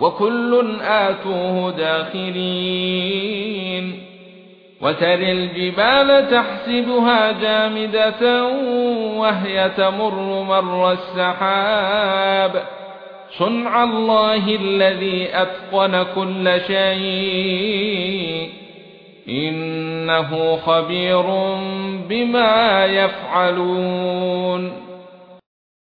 وكل آتوه داخرين وترى الجبال تحسبها جامدة وهي تمر مر السحاب صنع الله الذي أتقن كل شيء إنه خبير بما يفعلون